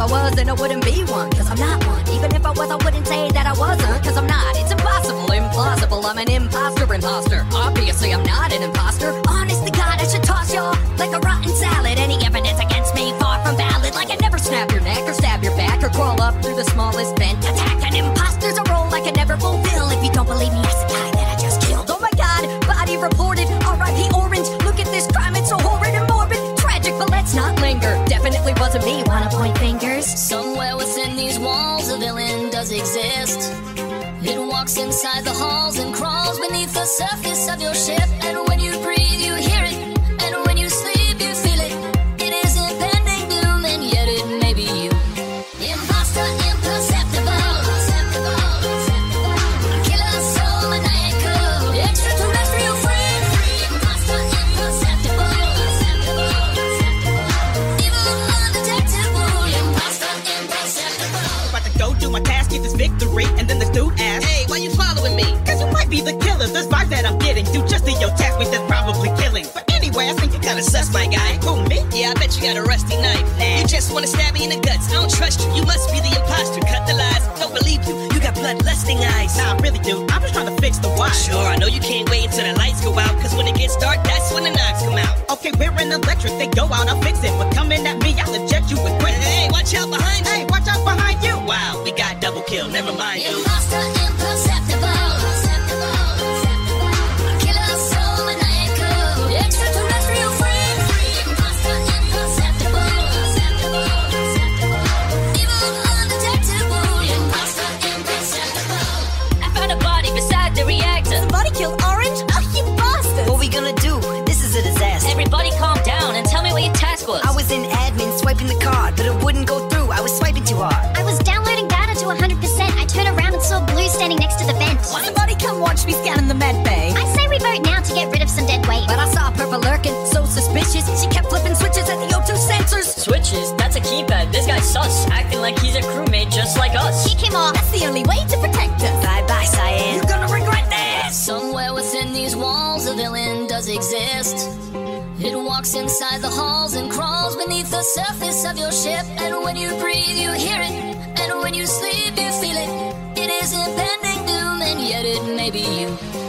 I was, then I wouldn't be one, cause I'm not one. Even if I was, I wouldn't say that I wasn't, cause I'm not. It's impossible, implausible. I'm an imposter, imposter. Obviously, I'm not an imposter. Honest to God, I should toss y'all like a rotten salad. Any evidence against me far from valid. Like I never snap your neck or stab your back or crawl up through the smallest vent. Walls, a villain does exist. It walks inside the halls and crawls beneath the surface of your ship. And my task, get this victory, and then this dude asks, Hey, why you following me? Cause you might be the killer. There's vibes that I'm getting. Do just to your task, that's probably killing. But anyway, I think you kinda sus, my guy. Who, me? Yeah, I bet you got a rusty knife. Nah. You just wanna stab me in the guts. I don't trust you. You must be the imposter. Cut the lies. Don't believe you. You got bloodlusting eyes. Nah, I really do. I'm just trying to fix the why. Sure, I know you can't wait until the lights go out. Cause when it gets dark, that's when the knives come out. Okay, we're in the electric, they go out, I'll fix it. But coming at me, I'll eject you with quick. Hey, watch out behind you. Hey, watch out behind kill. Never mind, dude. Imposter, imperceptible. Killer soul, maniacal. Extraterrestrial friend. Imposter, imperceptible. Evil, undetectable. Imposter, imperceptible. I found a body beside the reactor. Somebody killed Orange? Oh, you bastard! What we gonna do? This is a disaster. Everybody calm standing next to the vent. Somebody come watch me scan in the med bay. I say we vote now to get rid of some dead weight. But I saw a Purple lurking, so suspicious. She kept flipping switches at the O2 sensors. Switches? That's a keypad. This guy's sus, acting like he's a crewmate just like us. Kick him off. That's the only way to protect us. Bye bye, Cyan. You're gonna regret this! Somewhere within these walls, a villain does exist. It walks inside the halls and crawls beneath the surface of your ship. And when you breathe, you hear it. And when you sleep, be you.